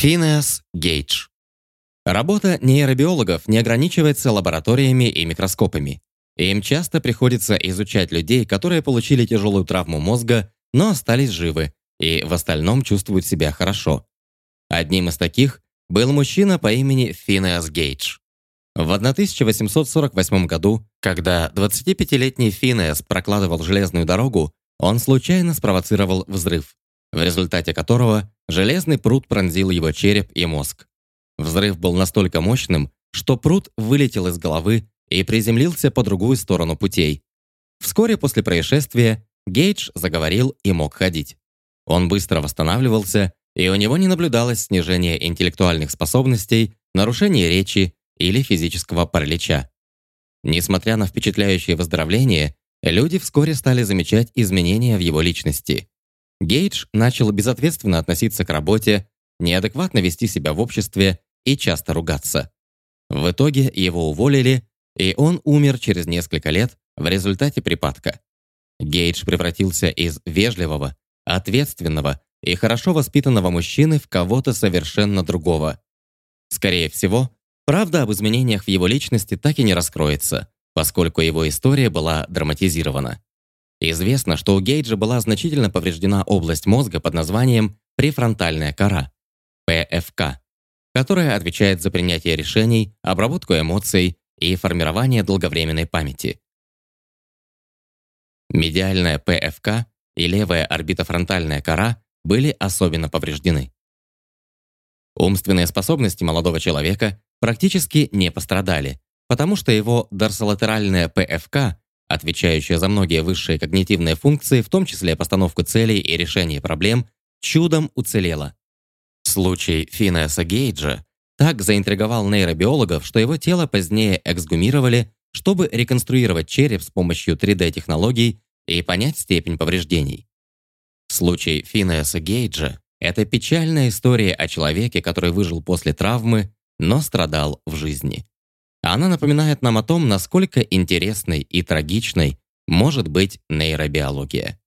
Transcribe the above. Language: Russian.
Финеас Гейдж Работа нейробиологов не ограничивается лабораториями и микроскопами. Им часто приходится изучать людей, которые получили тяжелую травму мозга, но остались живы и в остальном чувствуют себя хорошо. Одним из таких был мужчина по имени Финеас Гейдж. В 1848 году, когда 25-летний Финеас прокладывал железную дорогу, он случайно спровоцировал взрыв, в результате которого железный пруд пронзил его череп и мозг. Взрыв был настолько мощным, что пруд вылетел из головы и приземлился по другую сторону путей. Вскоре после происшествия Гейдж заговорил и мог ходить. Он быстро восстанавливался, и у него не наблюдалось снижения интеллектуальных способностей, нарушения речи или физического паралича. Несмотря на впечатляющее выздоровление, люди вскоре стали замечать изменения в его личности. Гейдж начал безответственно относиться к работе, неадекватно вести себя в обществе и часто ругаться. В итоге его уволили, и он умер через несколько лет в результате припадка. Гейдж превратился из вежливого, ответственного и хорошо воспитанного мужчины в кого-то совершенно другого. Скорее всего, правда об изменениях в его личности так и не раскроется, поскольку его история была драматизирована. Известно, что у Гейджа была значительно повреждена область мозга под названием префронтальная кора, ПФК, которая отвечает за принятие решений, обработку эмоций и формирование долговременной памяти. Медиальная ПФК и левая орбитофронтальная кора были особенно повреждены. Умственные способности молодого человека практически не пострадали, потому что его дорсолатеральная ПФК, отвечающая за многие высшие когнитивные функции, в том числе постановку целей и решение проблем, чудом уцелела. Случай Финеса Гейджа так заинтриговал нейробиологов, что его тело позднее эксгумировали, чтобы реконструировать череп с помощью 3D-технологий и понять степень повреждений. Случай Финеса Гейджа — это печальная история о человеке, который выжил после травмы, но страдал в жизни. Она напоминает нам о том, насколько интересной и трагичной может быть нейробиология.